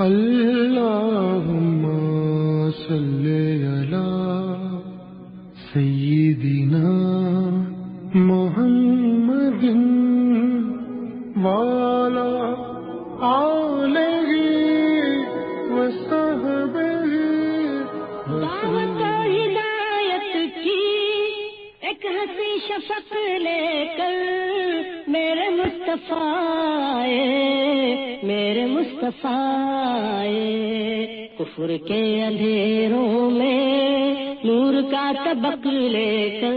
اللهم صل مصطفیٰ میرے مصطفیٰ کفر کے اندھیروں میں نور کا طبق لے کر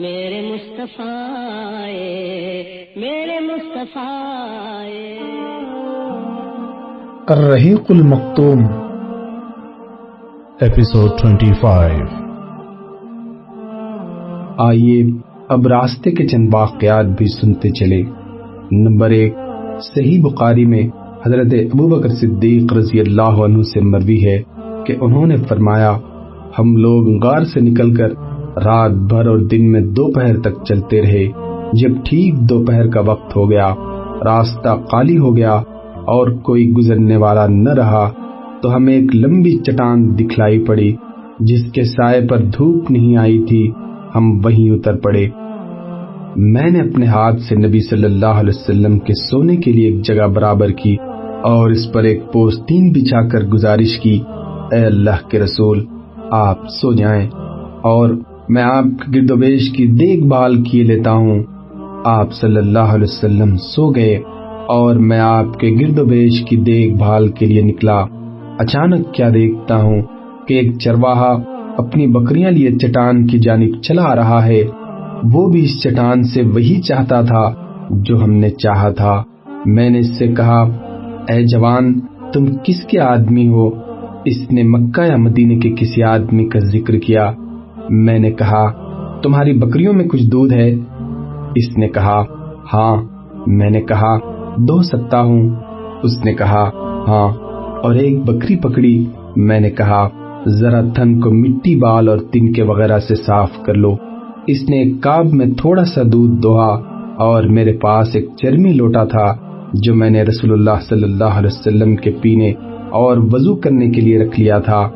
میرے مصطفیٰ میرے مصطفیٰ الرحیق المختوم ایپیسوڈ 25 آئیے اب راستے کے چند واقعات بھی سنتے چلے نمبر ایک، صحیح بخاری میں حضرت ابو بکر صدیق رضی اللہ عنہ سے مروی ہے کہ انہوں نے فرمایا، ہم لوگ غار سے نکل کر رات بھر اور دن میں دوپہر تک چلتے رہے، جب ٹھیک دوپہر کا وقت ہو گیا، راستہ خالی ہو گیا اور کوئی گزرنے والا نہ رہا، تو ہمیں ایک لمبی چٹان دکھلائی پڑی، جس کے سائے پر دھوپ نہیں آئی تھی، ہم وہیں اتر پڑے۔ میں نے اپنے ہاتھ سے نبی صلی اللہ علیہ وسلم کے سونے کے لیے ایک جگہ برابر کی اور اس پر ایک پوستین بچھا کر گزارش کی، اے اللہ کے رسول، آپ سو جائیں اور میں آپ کے گرد و بیش کی دیکھ بھال کیے لیتا ہوں۔ آپ صلی اللہ علیہ وسلم سو گئے اور میں آپ کے گرد و بیش کی دیکھ بھال کے لیے نکلا۔ اچانک کیا دیکھتا ہوں کہ ایک چرواہا اپنی بکریاں لیے چٹان کی جانب چلا رہا ہے۔ وہ بھی اس چٹان سے وہی چاہتا تھا جو ہم نے چاہا تھا۔ میں نے اس سے کہا، اے جوان، تم کس کے آدمی ہو؟ اس نے مکہ یا مدینے کے کسی آدمی کا ذکر کیا۔ میں نے کہا، تمہاری بکریوں میں کچھ دودھ ہے؟ اس نے کہا ہاں۔ میں نے کہا، دو سکتا ہوں۔ اس نے کہا ہاں۔ اور ایک بکری پکڑی۔ میں نے کہا، ذرا تھن کو مٹی بال اور تنکے وغیرہ سے صاف کر لو۔ اس نے ایک کاب میں تھوڑا سا دودھ دوہا اور میرے پاس ایک چرمی لوٹا تھا جو میں نے رسول اللہ صلی اللہ علیہ وسلم کے پینے اور وضو کرنے کے لیے رکھ لیا تھا۔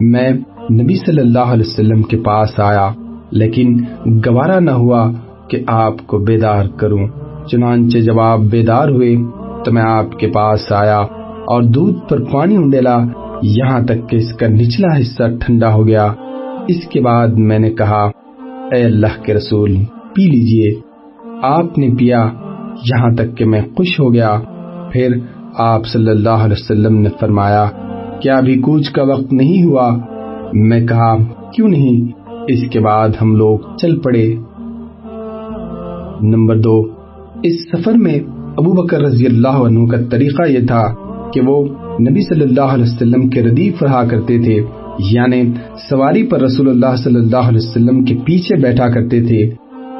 میں نبی صلی اللہ علیہ وسلم کے پاس آیا، لیکن گوارا نہ ہوا کہ آپ کو بیدار کروں۔ چنانچہ جب آپ بیدار ہوئے تو میں آپ کے پاس آیا اور دودھ پر پانی انڈیلا یہاں تک کہ اس کا نچلا حصہ ٹھنڈا ہو گیا۔ اس کے بعد میں نے کہا اے اللہ کے رسول، پی لیجیے۔ آپ نے پیا، یہاں تک کہ میں خوش ہو گیا۔ پھر آپ صلی اللہ علیہ وسلم نے فرمایا، کیا ابھی کوچ کا وقت نہیں ہوا؟ میں کہا، کیوں نہیں؟ اس کے بعد ہم لوگ چل پڑے۔ نمبر دو، اس سفر میں ابو بکر رضی اللہ عنہ کا طریقہ یہ تھا کہ وہ نبی صلی اللہ علیہ وسلم کے ردیف رہا کرتے تھے۔ یعنی سواری پر رسول اللہ صلی اللہ علیہ وسلم کے پیچھے بیٹھا کرتے تھے،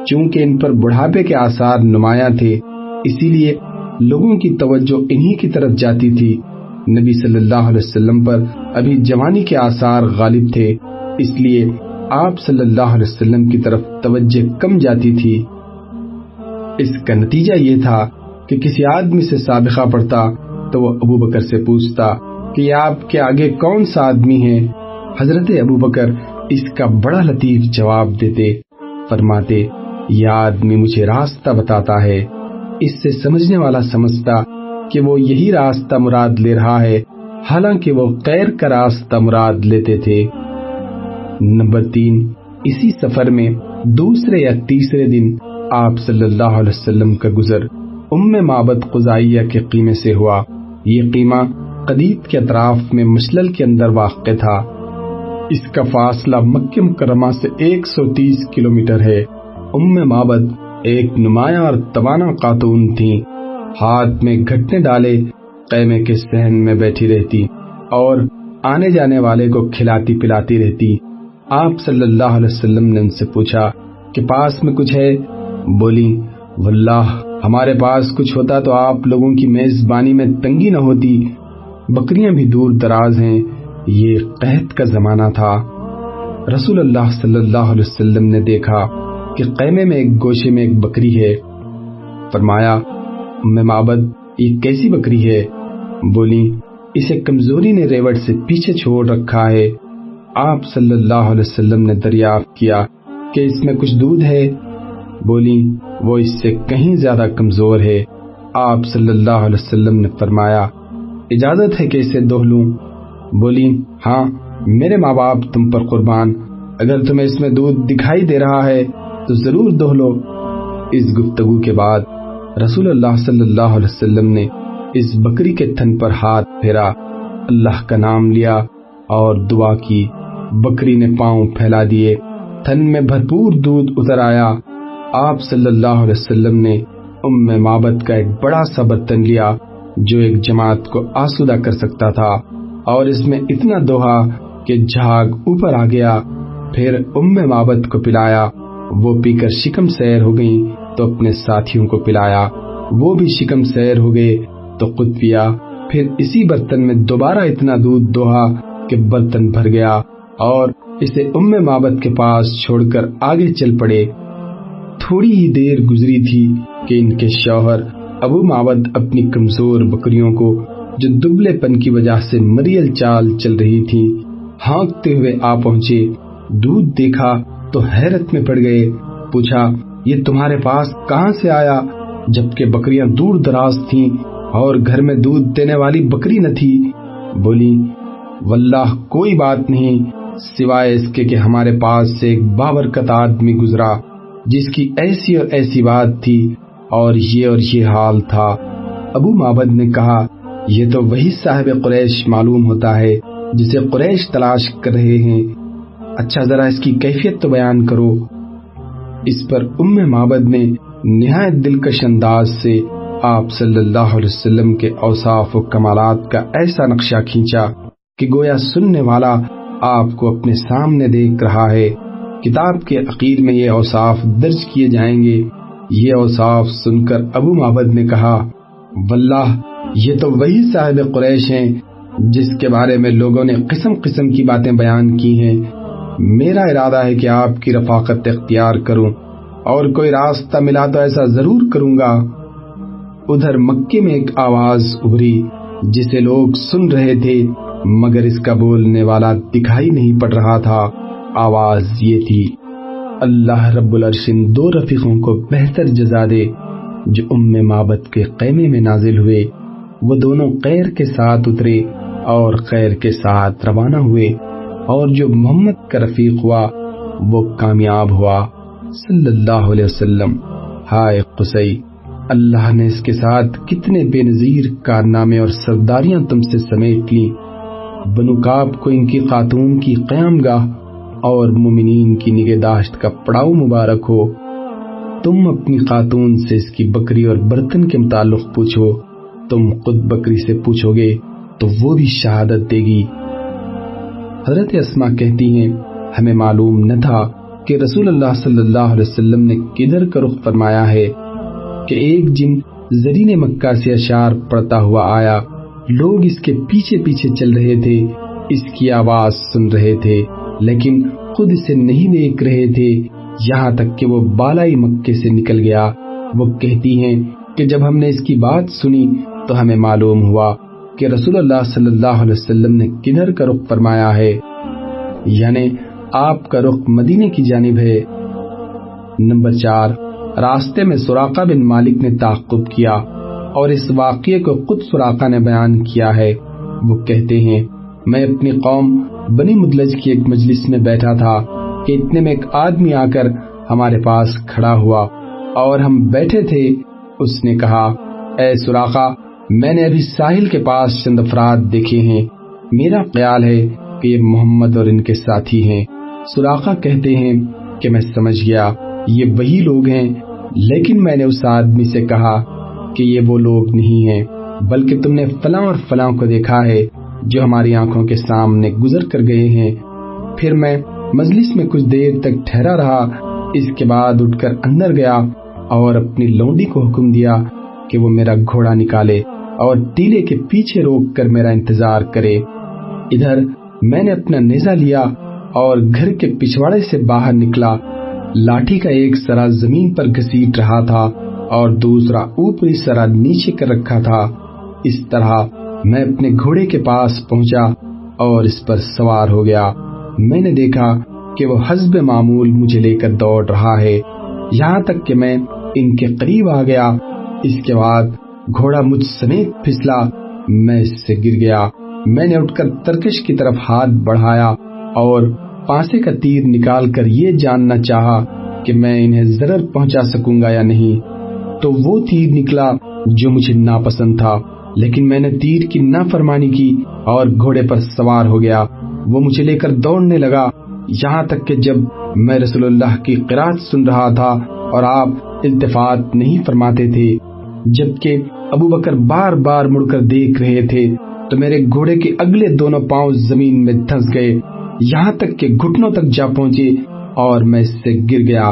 چونکہ ان پر بڑھاپے کے آثار نمایاں تھے، اسی لیے لوگوں کی توجہ انہی کی طرف جاتی تھی۔ نبی صلی اللہ علیہ وسلم پر ابھی جوانی کے آثار غالب تھے، اس لیے آپ صلی اللہ علیہ وسلم کی طرف توجہ کم جاتی تھی۔ اس کا نتیجہ یہ تھا کہ کسی آدمی سے سابقہ پڑتا تو وہ ابو بکر سے پوچھتا کہ آپ کے آگے کون سا آدمی ہے؟ حضرت ابو بکر اس کا بڑا لطیف جواب دیتے، فرماتے، یہ آدمی مجھے راستہ بتاتا ہے۔ اس سے سمجھنے والا سمجھتا کہ وہ یہی راستہ مراد لے رہا ہے، حالانکہ وہ خیر کا راستہ مراد لیتے تھے۔ نمبر تین، اسی سفر میں دوسرے یا تیسرے دن آپ صلی اللہ علیہ وسلم کا گزر ام معبد قزائیہ کے قیمے سے ہوا۔ یہ قیمہ قدیب کے اطراف میں مشلل کے اندر واقع تھا۔ اس کا فاصلہ مکہ مکرمہ سے ایک سو تیس کلومیٹر ہے۔ ام معبد ایک نمایاں اور توانا خاتون تھی ہاتھ میں گھٹنے ڈالے قیمے کے سہن میں بیٹھی رہتی اور آنے جانے والے کو کھلاتی پلاتی رہتی۔ آپ صلی اللہ علیہ وسلم نے ان سے پوچھا، کہ پاس میں کچھ ہے؟ بولی، واللہ، ہمارے پاس کچھ ہوتا تو آپ لوگوں کی میزبانی میں تنگی نہ ہوتی۔ بکریاں بھی دور دراز ہیں یہ قحط کا زمانہ تھا۔ رسول اللہ صلی اللہ علیہ وسلم نے دیکھا کہ قیمے میں ایک گوشے میں ایک بکری ہے۔ فرمایا ام معبد، یہ کیسی بکری ہے؟ بولی، اسے کمزوری نے ریوٹ سے پیچھے چھوڑ رکھا ہے۔ آپ صلی اللہ علیہ وسلم نے دریافت کیا کہ اس میں کچھ دودھ ہے۔ بولی، وہ اس سے کہیں زیادہ کمزور ہے۔ آپ صلی اللہ علیہ وسلم نے فرمایا، اجازت ہے کہ اسے دوہ لوں؟ بولی ہاں میرے ماں باپ تم پر قربان، اگر تمہیں اس میں دودھ دکھائی دے رہا ہے، تو ضرور دوہ لو. اس گفتگو کے بعد رسول اللہ صلی اللہ علیہ وسلم نے اس بکری کے تھن پر ہاتھ پھیرا، اللہ کا نام لیا اور دعا کی، بکری نے پاؤں پھیلا دیے، تھن میں بھرپور دودھ اتر آیا۔ آپ صلی اللہ علیہ وسلم نے ام مابت کا ایک بڑا سا برتن لیا جو ایک جماعت کو آسودہ کر سکتا تھا۔ اور اس میں اتنا دوہا کہ جھاگ اوپر آ گیا، پھر ام مابت کو پلایا۔ وہ پی کر شکم سیر ہو گئی تو اپنے ساتھیوں کو پلایا۔ وہ بھی شکم سیر ہو گئے، تو خود پیا پھر اسی برتن میں دوبارہ اتنا دودھ دوہا کہ برتن بھر گیا اور اسے ام مابت کے پاس چھوڑ کر آگے چل پڑے۔ تھوڑی ہی دیر گزری تھی کہ ان کے شوہر ابو مابد اپنی کمزور بکریوں کو جو دبلے پن کی وجہ سے مریل چال چل رہی تھی، ہانکتے ہوئے آ پہنچے۔ دودھ دیکھا تو حیرت میں پڑ گئے۔ پوچھا، یہ تمہارے پاس کہاں سے آیا؟ جبکہ بکریاں دور دراز تھیں اور گھر میں دودھ دینے والی بکری نہ تھی۔ بولی، واللہ، کوئی بات نہیں۔ سوائے اس کے کہ ہمارے پاس سے ایک بابرکت آدمی گزرا، جس کی ایسی اور ایسی بات تھی۔ اور یہ اور یہ حال تھا۔ ابو مابد نے کہا یہ تو وہی صاحب قریش معلوم ہوتا ہے جسے قریش تلاش کر رہے ہیں۔ اچھا ذرا اس کی کیفیت تو بیان کرو۔ اس پر ام مابد نے نہایت دلکش انداز سے آپ صلی اللہ علیہ وسلم کے اوصاف و کمالات کا ایسا نقشہ کھینچا کہ گویا سننے والا آپ کو اپنے سامنے دیکھ رہا ہے۔ کتاب کے عقیر میں یہ اوصاف درج کیے جائیں گے۔ یہ اوصاف سن کر ابو محبد نے کہا، واللہ یہ تو وہی صاحب قریش ہیں جس کے بارے میں لوگوں نے قسم قسم کی باتیں بیان کی ہیں۔ میرا ارادہ ہے کہ آپ کی رفاقت اختیار کروں اور کوئی راستہ ملا تو ایسا ضرور کروں گا ادھر مکے میں ایک آواز ابھری جسے لوگ سن رہے تھے، مگر اس کا بولنے والا دکھائی نہیں پڑ رہا تھا۔ آواز یہ تھی، اللہ رب العرشن دو رفیقوں کو بہتر جزا دے جو ام مابت کے قیمے میں نازل ہوئے۔ وہ دونوں خیر کے ساتھ اترے اور خیر کے ساتھ روانہ ہوئے اور جو محمد کا رفیق ہوا، وہ کامیاب ہوا۔ صلی اللہ علیہ وسلم۔ ہائے قسی اللہ نے اس کے ساتھ کتنے بے نظیر کارنامے اور سرداریاں تم سے سمیٹ لی بنوکاب کو ان کی خاتون کی قیام گاہ اور مومنین کی نگہداشت کا پڑاؤ مبارک ہو۔ تم اپنی خاتون سے اس کی بکری اور برتن کے متعلق پوچھو۔ تم خود بکری سے پوچھو گے تو وہ بھی شہادت دے گی۔ حضرت اسما کہتی ہیں، ہمیں معلوم نہ تھا کہ رسول اللہ صلی اللہ علیہ وسلم نے کدھر کا رخ فرمایا ہے کہ ایک جن زرین مکہ سے اشار پڑتا ہوا آیا، لوگ اس کے پیچھے پیچھے چل رہے تھے، اس کی آواز سن رہے تھے، لیکن خود اسے نہیں دیکھ رہے تھے۔ یہاں تک کہ وہ بالائی مکے سے نکل گیا۔ وہ کہتی ہیں کہ جب ہم نے اس کی بات سنی تو ہمیں معلوم ہوا کہ رسول اللہ صلی اللہ علیہ وسلم نے کدھر کا رخ فرمایا ہے۔ یعنی آپ کا رخ مدینے کی جانب ہے۔ نمبر چار، راستے میں سوراقہ بن مالک نے تعقب کیا اور اس واقعے کو خود سوراقہ نے بیان کیا ہے۔ وہ کہتے ہیں، میں اپنی قوم بنی مدلج کی ایک مجلس میں بیٹھا تھا کہ اتنے میں ایک آدمی آ کر ہمارے پاس کھڑا ہوا اور ہم بیٹھے تھے۔ اس نے کہا، اے سوراخا میں نے ابھی ساحل کے پاس چند افراد دیکھے ہیں۔ میرا خیال ہے کہ یہ محمد اور ان کے ساتھی ہیں۔ سوراخا کہتے ہیں کہ میں سمجھ گیا، یہ وہی لوگ ہیں۔ لیکن میں نے اس آدمی سے کہا کہ یہ وہ لوگ نہیں ہیں، بلکہ تم نے فلاں اور فلاں کو دیکھا ہے جو ہماری آنکھوں کے سامنے گزر کر گئے ہیں۔ پھر میں مجلس میں کچھ دیر تک ٹھہرا رہا، اس کے بعد اٹھ کر اندر گیا اور اپنی لونڈی کو حکم دیا کہ وہ میرا گھوڑا نکالے۔ اور ٹیلے کے پیچھے روک کر میرا انتظار کرے۔ ادھر میں نے اپنا نیزا لیا اور گھر کے پچھواڑے سے باہر نکلا۔ لاٹھی کا ایک سرا زمین پر گھسیٹ رہا تھا اور دوسرا اوپری سرا نیچے کر رکھا تھا۔ اس طرح میں اپنے گھوڑے کے پاس پہنچا اور اس پر سوار ہو گیا۔ میں نے دیکھا کہ وہ حزب معمول مجھے لے کر دوڑ رہا ہے۔ یہاں تک کہ میں ان کے قریب آ گیا۔ اس کے بعد گھوڑا مجھ سمیت پھسلا، میں اس سے گر گیا۔ میں نے اٹھ کر ترکش کی طرف ہاتھ بڑھایا اور پانسے کا تیر نکال کر یہ جاننا چاہا کہ میں انہیں ضرر پہنچا سکوں گا یا نہیں۔ تو وہ تیر نکلا جو مجھے ناپسند تھا، لیکن میں نے تیر کی نافرمانی کی اور گھوڑے پر سوار ہو گیا۔ وہ مجھے لے کر دوڑنے لگا۔ یہاں تک کہ جب میں رسول اللہ کی قرآن سن رہا تھا اور آپ التفات نہیں فرماتے تھے، جبکہ ابو بکر بار بار مڑ کر دیکھ رہے تھے تو میرے گھوڑے کے اگلے دونوں پاؤں زمین میں دھس گئے۔ یہاں تک کہ گھٹنوں تک جا پہنچے اور میں اس سے گر گیا۔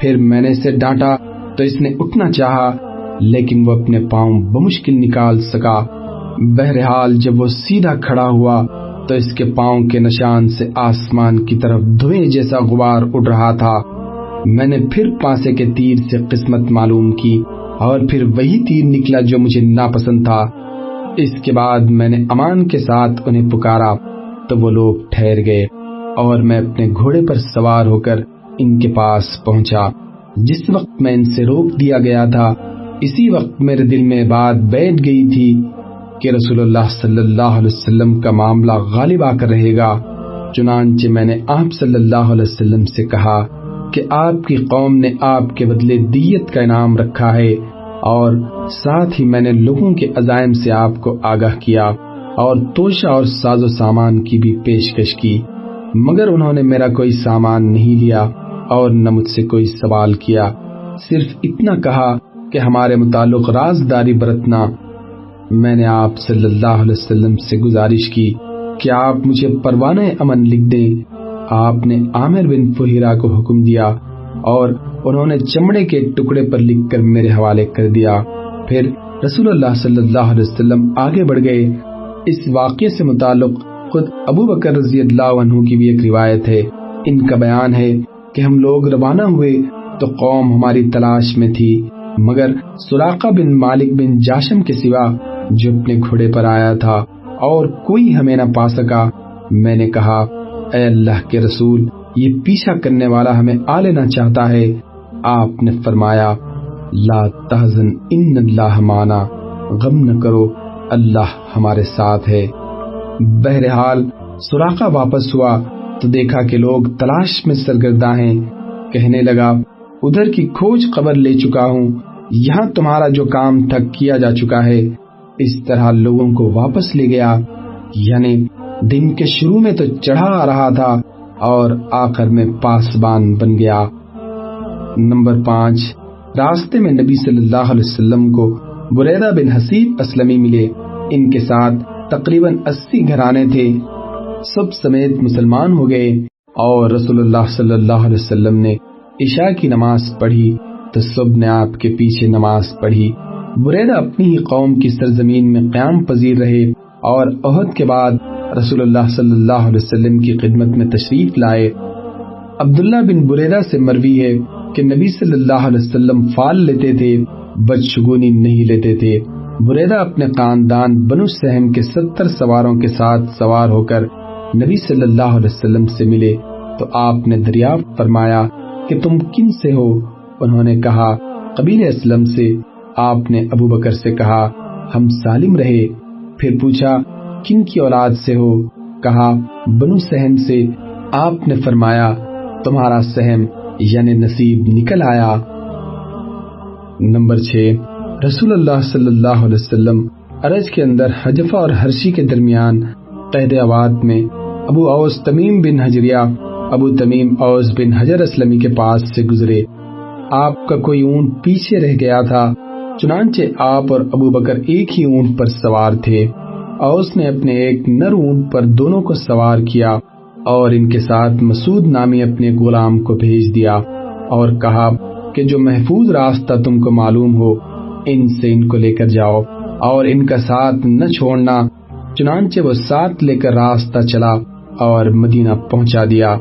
پھر میں نے اسے ڈانٹا تو اس نے اٹھنا چاہا، لیکن وہ اپنے پاؤں بمشکل نکال سکا۔ بہرحال جب وہ سیدھا کھڑا ہوا تو اس کے پاؤں کے نشان سے آسمان کی طرف دھوئے جیسا غبار اڑ رہا تھا۔ میں نے پھر پانسے کے تیر سے قسمت معلوم کی۔ اور پھر وہی تیر نکلا جو مجھے ناپسند تھا۔ اس کے بعد میں نے امان کے ساتھ انہیں پکارا، تو وہ لوگ ٹھہر گئے اور میں اپنے گھوڑے پر سوار ہو کر ان کے پاس پہنچا۔ جس وقت میں ان سے روک دیا گیا تھا، اسی وقت میرے دل میں بات بیٹھ گئی تھی کہ رسول اللہ صلی اللہ علیہ وسلم کا معاملہ غالب آ کر رہے گا۔ چنانچہ میں نے آپ صلی اللہ علیہ وسلم سے کہا کہ آپ کی قوم نے آپ کے بدلے دیت کا انعام رکھا ہے اور ساتھ ہی میں نے لوگوں کے عزائم سے آپ کو آگاہ کیا اور توشہ اور ساز و سامان کی بھی پیشکش کی، مگر انہوں نے میرا کوئی سامان نہیں لیا اور نہ مجھ سے کوئی سوال کیا۔ صرف اتنا کہا کہ ہمارے متعلق رازداری برتنا۔ میں نے آپ صلی اللہ علیہ وسلم سے گزارش کی کہ آپ مجھے پروانہ امن لکھ دیں؟ آپ نے عامر بن فہیرا کو حکم دیا اور انہوں نے چمڑے کے ٹکڑے پر لکھ کر میرے حوالے کر دیا۔ پھر رسول اللہ صلی اللہ علیہ وسلم آگے بڑھ گئے۔ اس واقعے سے متعلق خود ابو بکر رضی اللہ عنہ کی بھی ایک روایت ہے۔ ان کا بیان ہے کہ ہم لوگ روانہ ہوئے تو قوم ہماری تلاش میں تھی، مگر سراقہ بن مالک بن جاشم کے سوا جو اپنے گھوڑے پر آیا تھا اور کوئی ہمیں نہ پا سکا، میں نے کہا اے اللہ کے رسول، یہ پیچھا کرنے والا ہمیں آ لینا چاہتا ہے۔ آپ نے فرمایا، لا تحزن، ان اللہ مانا۔ غم نہ کرو، اللہ ہمارے ساتھ ہے۔ بہرحال سوراخا واپس ہوا تو دیکھا کہ لوگ تلاش میں سرگردہ ہیں۔ کہنے لگا، ادھر کی کھوج خبر لے چکا ہوں۔ یہاں تمہارا جو کام تھا کیا جا چکا ہے، اس طرح لوگوں کو واپس لے گیا۔ یعنی دن کے شروع میں تو چڑھا آ رہا تھا اور آخر میں پاسبان بن گیا۔ نمبر پانچ، راستے میں نبی صلی اللہ علیہ وسلم کو بریدہ بن حسیب اسلمی ملے۔ ان کے ساتھ تقریباً اسی گھرانے تھے۔ سب سمیت مسلمان ہو گئے اور رسول اللہ صلی اللہ علیہ وسلم نے عشاء کی نماز پڑھی تو سب نے آپ کے پیچھے نماز پڑھی۔ بریدہ اپنی ہی قوم کی سرزمین میں قیام پذیر رہے اور عہد کے بعد رسول اللہ صلی اللہ علیہ وسلم کی خدمت میں تشریف لائے۔ عبداللہ بن بریدہ سے مروی ہے کہ نبی صلی اللہ علیہ وسلم فال لیتے تھے، بدشگونی نہیں لیتے تھے۔ بریدہ اپنے خاندان بنو سہم کے ستر سواروں کے ساتھ سوار ہو کر نبی صلی اللہ علیہ وسلم سے ملے۔ تو آپ نے دریافت فرمایا کہ تم کن سے ہو؟ انہوں نے کہا قبیل اسلم سے۔ آپ نے ابو بکر سے کہا، ہم سالم رہے۔ پھر پوچھا کن کی اولاد سے ہو؟ کہا، بنو سہم سے، آپ نے فرمایا، تمہارا سہم یعنی نصیب نکل آیا۔ نمبر چھ، رسول اللہ صلی اللہ علیہ وسلم عرض کے اندر حجفہ اور ہرشی کے درمیان قید آباد میں ابو اوس تمیم بن حجریہ، ابو تمیم اوس بن حجر اسلمی کے پاس سے گزرے۔ آپ کا کوئی اونٹ پیچھے رہ گیا تھا، چنانچہ آپ اور ابو بکر ایک ہی اونٹ پر سوار تھے۔ اوس نے اپنے ایک نر اونٹ پر دونوں کو سوار کیا اور ان کے ساتھ مسعود نامی اپنے غلام کو بھیج دیا اور کہا کہ جو محفوظ راستہ تم کو معلوم ہو، ان سے ان کو لے کر جاؤ اور ان کا ساتھ نہ چھوڑنا، چنانچہ وہ ساتھ لے کر راستہ چلا اور مدینہ پہنچا دیا۔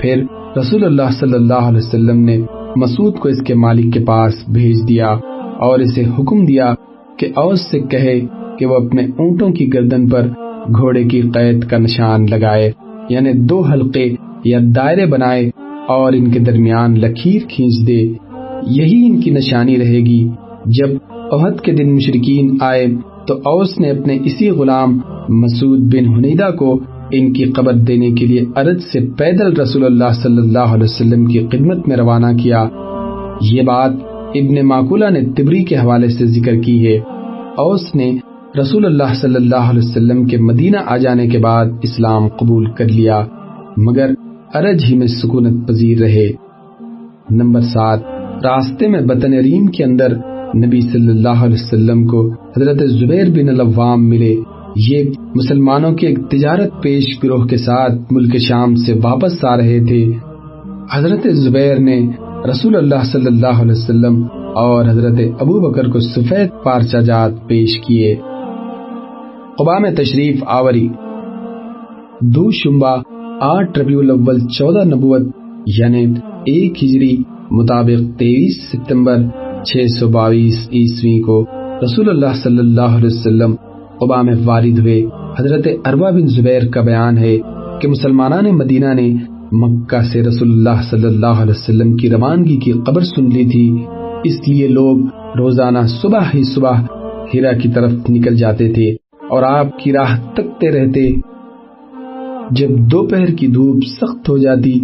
پھر رسول اللہ صلی اللہ علیہ وسلم نے مسعود کو اس کے مالک کے پاس بھیج دیا اور اسے حکم دیا کہ اوس سے کہے کہ وہ اپنے اونٹوں کی گردن پر گھوڑے کی قید کا نشان لگائے یعنی دو حلقے یا دائرے بنائے اور ان کے درمیان لکیر کھینچ دے۔ یہی ان کی نشانی رہے گی۔ جب عہد کے دن مشرقین آئے، تو اوس نے اپنے اسی غلام مسعود بن حنیدہ کو ان کی قبر دینے کے لیے عرض سے پیدل رسول اللہ صلی اللہ علیہ وسلم کی خدمت میں روانہ کیا۔ یہ بات ابن معقولہ نے تبری کے حوالے سے ذکر کی ہے۔ اوس نے رسول اللہ صلی اللہ علیہ وسلم کے مدینہ آ جانے کے بعد اسلام قبول کر لیا، مگر ارج ہی میں سکونت پذیر رہے۔ نمبر سات، راستے میں بطن ریم کے اندر نبی صلی اللہ علیہ وسلم کو حضرت زبیر بن الوام ملے۔ یہ مسلمانوں کے ایک تجارت پیش گروہ کے ساتھ ملک شام سے واپس آ رہے تھے۔ حضرت زبیر نے رسول اللہ صلی اللہ علیہ وسلم اور حضرت ابو بکر کو سفید پارچہ جات پیش کیے۔ قبا میں تشریف آوری۔ دو شمبا آٹھ ربیع الاول چودہ نبوت یعنی ایک ہجری مطابق تیئیس ستمبر چھ سو باویس عیسوی کو رسول اللہ صلی اللہ علیہ وسلم قبا میں وارد ہوئے۔ حضرت اروا بن زبیر کا بیان ہے کہ مسلمانان مدینہ نے مکہ سے رسول اللہ صلی اللہ علیہ وسلم کی روانگی کی قبر سن لی تھی۔ اس لیے لوگ روزانہ صبح ہی صبح ہیرا کی طرف نکل جاتے تھے۔ اور آپ کی راہ تکتے رہتے۔ جب دوپہر کی دھوپ سخت ہو جاتی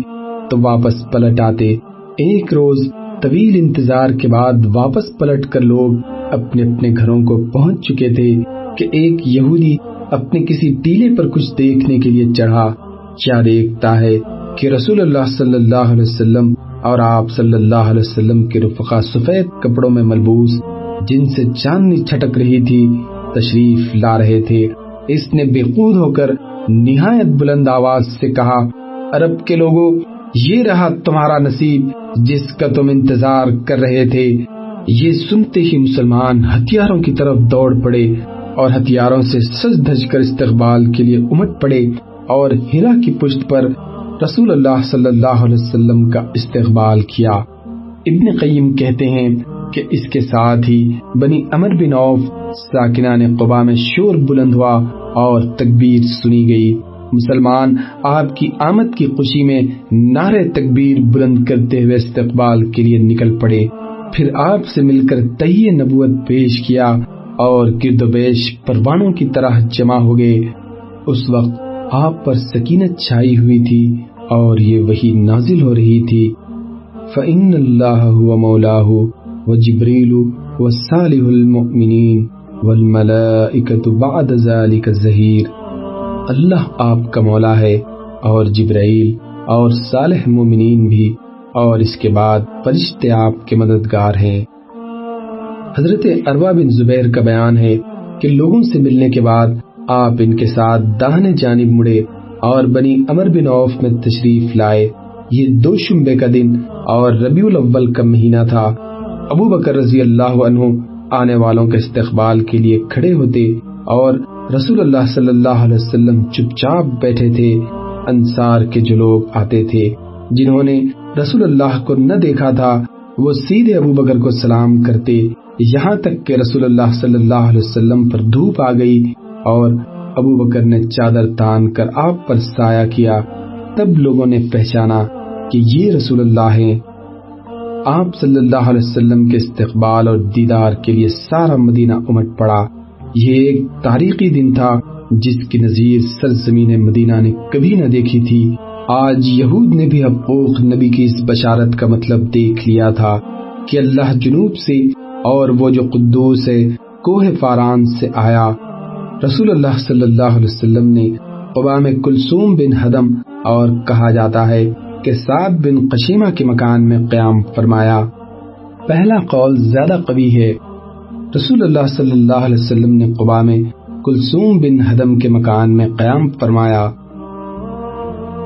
تو واپس پلٹ آتے۔ ایک روز طویل انتظار کے بعد واپس پلٹ کر لوگ اپنے اپنے گھروں کو پہنچ چکے تھے کہ ایک یہودی اپنے کسی ٹیلے پر کچھ دیکھنے کے لیے چڑھا۔ کیا دیکھتا ہے کہ رسول اللہ صلی اللہ علیہ وسلم اور آپ صلی اللہ علیہ وسلم کے رفقا سفید کپڑوں میں ملبوس، جن سے چاندنی چھٹک رہی تھی تشریف لا رہے تھے۔ اس نے بے خود ہو کر نہایت بلند آواز سے کہا، عرب کے لوگوں، یہ رہا تمہارا نصیب جس کا تم انتظار کر رہے تھے۔ یہ سنتے ہی مسلمان ہتھیاروں کی طرف دوڑ پڑے اور ہتھیاروں سے سج دھج کر استقبال کے لیے امٹ پڑے اور ہیرا کی پشت پر رسول اللہ صلی اللہ علیہ وسلم کا استقبال کیا۔ ابن قیم کہتے ہیں کہ اس کے ساتھ ہی بنی امر بن عوف ساکنان قبا میں شور بلند ہوا اور تکبیر سنی گئی۔ مسلمان آپ کی آمد کی خوشی میں نعرے تکبیر بلند کرتے ہوئے استقبال کے لیے نکل پڑے۔ پھر آپ سے مل کر تہیے نبوت پیش کیا اور گرد و بیش پروانوں کی طرح جمع ہو گئے۔ اس وقت آپ پر سکینت چھائی ہوئی تھی اور یہ وہی نازل ہو رہی تھی۔ فَإِنَّ اللَّهَ هُوَ مَوْلَاهُ وَجِبْرِيلُ وَالصَّالِحُ الْمُؤْمِنِينَ وَالْمَلَائِكَةُ بَعْدَ ذَلِكَ الزَّهِيرُ. اللہ آپ کا مولا ہے اور جبرائیل اور صالح مومنین بھی اور اس کے بعد فرشتے آپ کے مددگار ہیں۔ حضرت اروا بن زبیر کا بیان ہے کہ لوگوں سے ملنے کے بعد آپ ان کے ساتھ داہنے جانب مڑے اور بنی امر بن عوف میں تشریف لائے۔ یہ دو شمبے کا دن اور ربیع الاول کا مہینہ تھا۔ ابو بکر رضی اللہ عنہ آنے والوں کے استقبال کے لیے کھڑے ہوتے اور رسول اللہ صلی اللہ علیہ وسلم چپ چاپ بیٹھے تھے، انصار کے جو لوگ آتے تھے، جنہوں نے رسول اللہ کو نہ دیکھا تھا، وہ سیدھے ابو بکر کو سلام کرتے یہاں تک کہ رسول اللہ صلی اللہ علیہ وسلم پر دھوپ آ گئی اور ابو بکر نے چادر تان کر آپ پر سایہ کیا۔ تب لوگوں نے پہچانا کہ یہ رسول اللہ ہیں۔ آپ صلی اللہ علیہ وسلم کے استقبال اور دیدار کے لیے سارا مدینہ امٹ پڑا۔ یہ ایک تاریخی دن تھا جس کی نظیر سرزمین مدینہ نے کبھی نہ دیکھی تھی۔ آج یہود نے بھی حقوق نبی کی اس بشارت کا مطلب دیکھ لیا تھا کہ اللہ جنوب سے اور وہ جو قدوس ہے، کوہ فاران سے آیا۔ رسول اللہ صلی اللہ علیہ وسلم نے قبا میں کلثوم بن حدم اور کہا جاتا ہے کہ سعد بن قشیمہ کے مکان میں قیام فرمایا۔ پہلا قول زیادہ قوی ہے۔ رسول اللہ صلی اللہ علیہ وسلم نے قبا میں کلثوم بن حدم کے مکان میں قیام فرمایا۔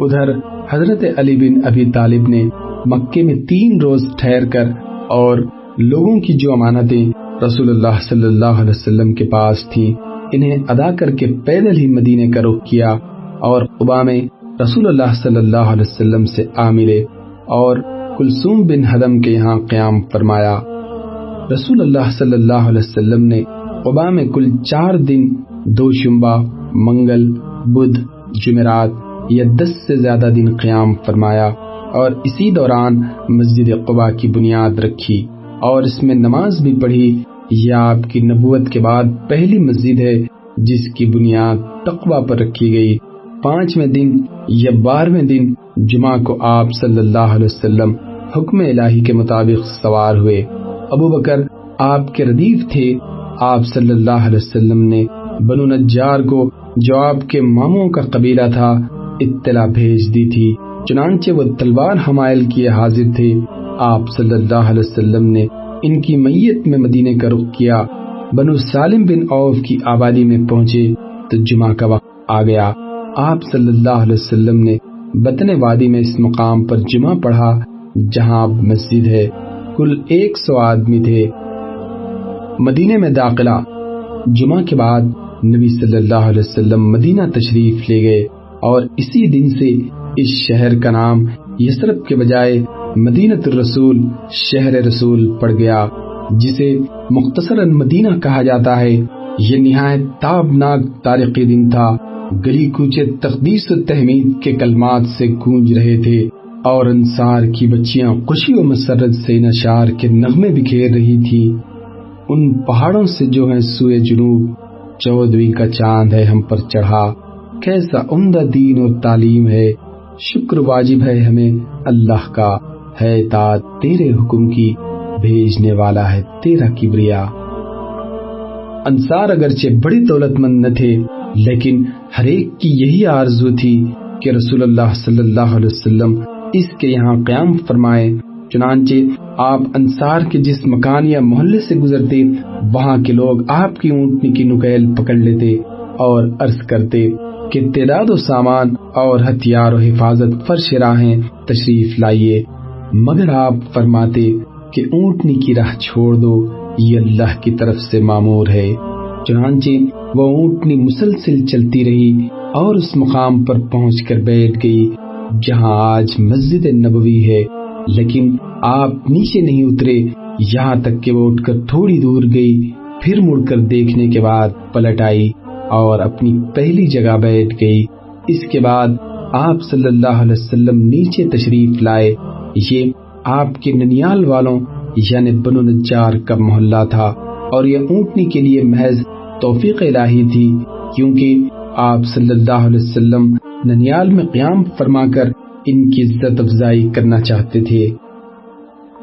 ادھر حضرت علی بن ابی طالب نے مکے میں تین روز ٹھہر کر اور لوگوں کی جو امانتیں رسول اللہ صلی اللہ علیہ وسلم کے پاس تھی انہیں ادا کر کے پیدل ہی مدینے کا رخ کیا اور قبا میں رسول اللہ صلی اللہ علیہ وسلم سے آ ملے اور کلثوم بن حدم کے یہاں قیام فرمایا۔ رسول اللہ صلی اللہ علیہ وسلم نے قبا میں کل چار دن دو شمبا منگل، بدھ، جمعرات یا دس سے زیادہ دن قیام فرمایا اور اسی دوران مسجد قبا کی بنیاد رکھی اور اس میں نماز بھی پڑھی۔ یہ آپ کی نبوت کے بعد پہلی مسجد ہے جس کی بنیاد تقوی پر رکھی گئی۔ پانچویں دن یا بارہویں دن جمعہ کو آپ صلی اللہ علیہ وسلم حکم الہی کے مطابق سوار ہوئے۔ ابو بکر آپ کے ردیف تھے۔ آپ صلی اللہ علیہ وسلم نے بنو نجار کو جو آپ کے ماموں کا قبیلہ تھا، اطلاع بھیج دی تھی۔ چنانچہ وہ تلوار حمائل کیے حاضر تھے۔ آپ صلی اللہ علیہ وسلم نے ان کی میت میں مدینے کا رخ کیا۔ بنو سالم بن اوف کی آبادی میں پہنچے تو جمعہ کا وقت آ گیا۔ آپ صلی اللہ علیہ وسلم نے بطن وادی میں اس مقام پر جمعہ پڑھا جہاں اب مسجد ہے۔ کل ایک سو آدمی تھے۔ مدینے میں داخلہ۔ جمعہ کے بعد نبی صلی اللہ علیہ وسلم مدینہ تشریف لے گئے اور اسی دن سے اس شہر کا نام یسرف کے بجائے مدینہ الرسول شہر رسول پڑ گیا، جسے مختصرا مدینہ کہا جاتا ہے۔ یہ نہایت تابناک تاریخی دن تھا۔ گلی کوچے تقدیس و تحمید کے کلمات سے گونج رہے تھے اور انصار کی بچیاں خوشی و مسرت سے نشار کے نغمے بکھیر رہی تھی۔ ان پہاڑوں سے جو ہے سوئے جنوب چودویں کا چاند ہے ہم پر چڑھا۔ کیسا عمدہ دین اور تعلیم ہے۔ شکر واجب ہے ہمیں۔ اللہ کا ہے تا تیرے حکم کی۔ بھیجنے والا ہے تیرا کبریا۔ انصار اگرچہ بڑی دولت مند نہ تھے، لیکن ہر ایک کی یہی آرزو تھی کہ رسول اللہ صلی اللہ علیہ وسلم اس کے یہاں قیام فرمائے، چنانچہ آپ انصار کے جس مکان یا محلے سے گزرتے، وہاں کے لوگ آپ کی اونٹنی کی نکیل پکڑ لیتے اور عرض کرتے کہ تعداد و سامان اور ہتھیار و حفاظت فرش راہیں تشریف لائیے۔ مگر آپ فرماتے کہ اونٹنی کی راہ چھوڑ دو، یہ اللہ کی طرف سے معمور ہے۔ چنانچہ وہ اونٹنی مسلسل چلتی رہی اور اس مقام پر پہنچ کر بیٹھ گئی، جہاں آج مسجد نبوی ہے۔ لیکن آپ نیچے نہیں اترے، یہاں تک کہ وہ اٹھ کر تھوڑی دور گئی، پھر مڑ کر دیکھنے کے بعد پلٹ آئی اور اپنی پہلی جگہ بیٹھ گئی۔ اس کے بعد آپ صلی اللہ علیہ وسلم نیچے تشریف لائے۔ یہ آپ کے ننیال والوں یعنی بنو نجار کا محلہ تھا۔ اور یہ اونٹنی کے لیے محض توفیق الہی تھی، کیونکہ آپ صلی اللہ علیہ وسلم ننیال میں قیام فرما کر ان کی عزت افزائی کرنا چاہتے تھے۔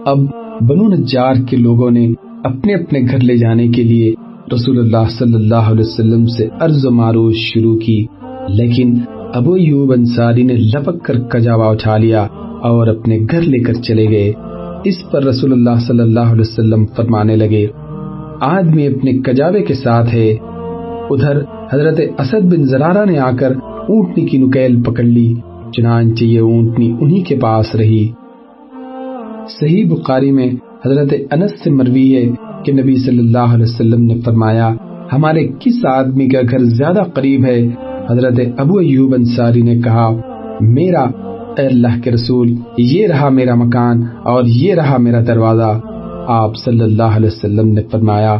اب بنو نجار کے لوگوں نے اپنے اپنے گھر لے جانے کے لیے رسول اللہ صلی اللہ علیہ وسلم سے عرض و معروض شروع کی، لیکن ابو یوب انصاری نے لپک کر کجاوا اٹھا لیا اور اپنے گھر لے کر چلے گئے۔ اس پر رسول اللہ صلی اللہ علیہ وسلم فرمانے لگے آدمی اپنے کجاوے کے ساتھ ہے۔ ادھر حضرت اسد بن زرارہ نے آ کر اونٹنی کی نکیل پکڑ لی، چنانچہ یہ اونٹنی انہی کے پاس رہی۔ صحیح بخاری میں حضرت انس سے مروی ہے کہ نبی صلی اللہ علیہ وسلم نے فرمایا، ہمارے کس آدمی کا گھر زیادہ قریب ہے؟ حضرت ابو ایوب انصاری نے کہا، میرا، اے اللہ کے رسول، یہ رہا میرا مکان اور یہ رہا میرا دروازہ۔ آپ صلی اللہ علیہ وسلم نے فرمایا،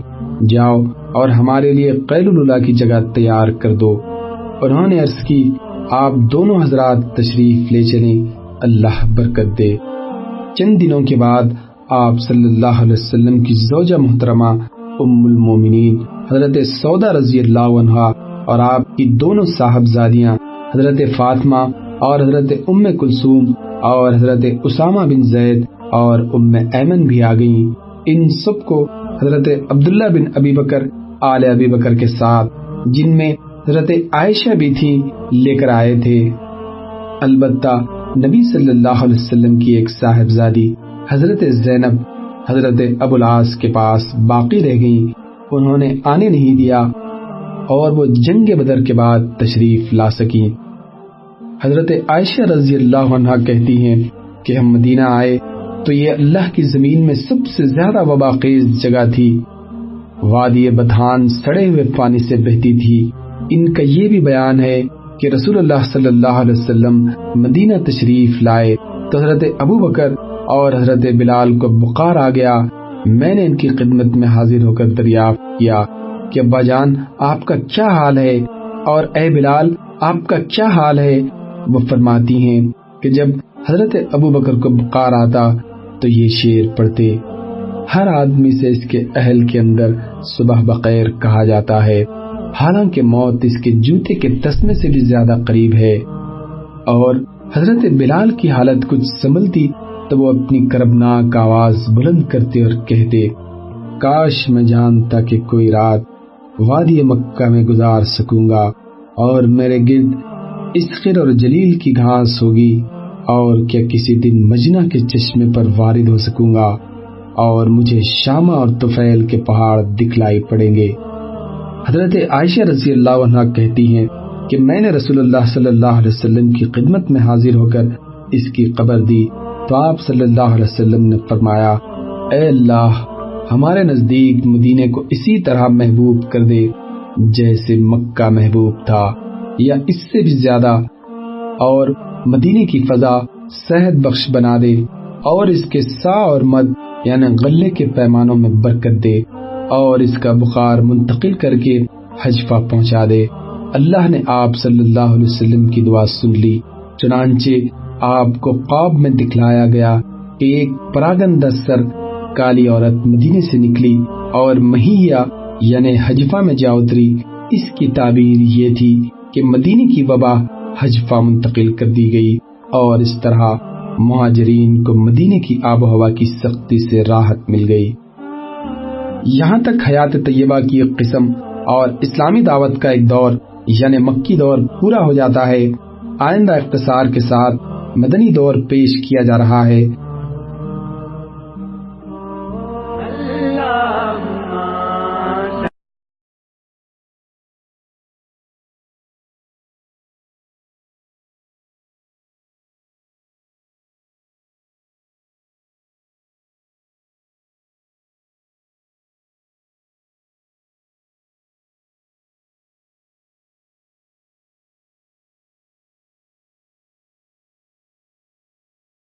جاؤ اور ہمارے لیے قیل اللہ کی جگہ تیار کر دو۔ انہوں نے عرض کی، آپ دونوں حضرات تشریف لے چلیں، اللہ برکت دے۔ چند دنوں کے بعد آپ صلی اللہ علیہ وسلم کی زوجہ محترمہ ام المومنین حضرت سودا رضی اللہ عنہ اور آپ کی دونوں صاحبزادیاں حضرت فاطمہ اور حضرت ام کلثوم اور حضرت اسامہ بن زید اور ام ایمن بھی آ گئیں۔ ان سب کو حضرت عبداللہ بن ابی بکر، آل ابی بکر کے ساتھ، جن میں حضرت عائشہ بھی تھی لے کر آئے تھے۔ البتہ نبی صلی اللہ علیہ وسلم کی ایک صاحبزادی حضرت زینب، حضرت ابو العاص کے پاس باقی رہ گئیں۔ انہوں نے آنے نہیں دیا اور وہ جنگ بدر کے بعد تشریف لا سکی حضرت عائشہ رضی اللہ عنہ کہتی ہیں کہ ہم مدینہ آئے تو یہ اللہ کی زمین میں سب سے زیادہ وبا خیز جگہ تھی۔ وادی بدھان سڑے ہوئے پانی سے بہتی تھی۔ ان کا یہ بھی بیان ہے کہ رسول اللہ صلی اللہ علیہ وسلم مدینہ تشریف لائے تو حضرت ابو بکر اور حضرت بلال کو بخار آ گیا۔ میں نے ان کی خدمت میں حاضر ہو کر دریافت کیا کہ ابا جان، آپ کا کیا حال ہے؟ اور اے بلال، آپ کا کیا حال ہے؟ وہ فرماتی ہیں کہ جب حضرت ابو بکر کو بخار آتا تو یہ شیر پڑھتے ہر آدمی سے اس کے اہل کے اندر صبح بخیر کہا جاتا ہے۔ حالانکہ موت اس کے جوتے کے تسمے سے بھی زیادہ قریب ہے۔ اور حضرت بلال کی حالت کچھ سنبھلتی تو وہ اپنی کربناک آواز بلند کرتے اور کہتے، کاش میں جانتا کہ کوئی رات وادی مکہ میں گزار سکوں گا اور میرے گرد اسخر اور جلیل کی گھاس ہوگی۔ اور کیا کسی دن مجنہ کے چشمے پر وارد ہو سکوں گا اور مجھے شامہ اور طفیل کے پہاڑ دکھلائی پڑیں گے۔ حضرت عائشہ رضی اللہ عنہ کہتی ہیں کہ میں نے رسول اللہ صلی اللہ علیہ وسلم کی خدمت میں حاضر ہو کر اس کی قبر دی تو آپ صلی اللہ علیہ وسلم نے فرمایا، اے اللہ، ہمارے نزدیک مدینے کو اسی طرح محبوب کر دے جیسے مکہ محبوب تھا یا اس سے بھی زیادہ۔ اور مدینے کی فضا صحت بخش بنا دے اور اس کے سا اور مد یعنی غلے کے پیمانوں میں برکت دے اور اس کا بخار منتقل کر کے حجفہ پہنچا دے۔ اللہ نے آپ صلی اللہ علیہ وسلم کی دعا سن لی۔ چنانچہ آپ کو خواب میں دکھلایا گیا کہ ایک پراگندہ سر کالی عورت مدینے سے نکلی اور مہیا یعنی حجفہ میں جا اتری۔ اس کی تعبیر یہ تھی کہ مدینے کی وبا حجفہ منتقل کر دی گئی اور اس طرح مہاجرین کو مدینے کی آب و ہوا کی سختی سے راحت مل گئی۔ یہاں تک حیات طیبہ کی ایک قسم اور اسلامی دعوت کا ایک دور یعنی مکی دور، پورا ہو جاتا ہے۔ آئندہ اختصار کے ساتھ مدنی دور پیش کیا جا رہا ہے۔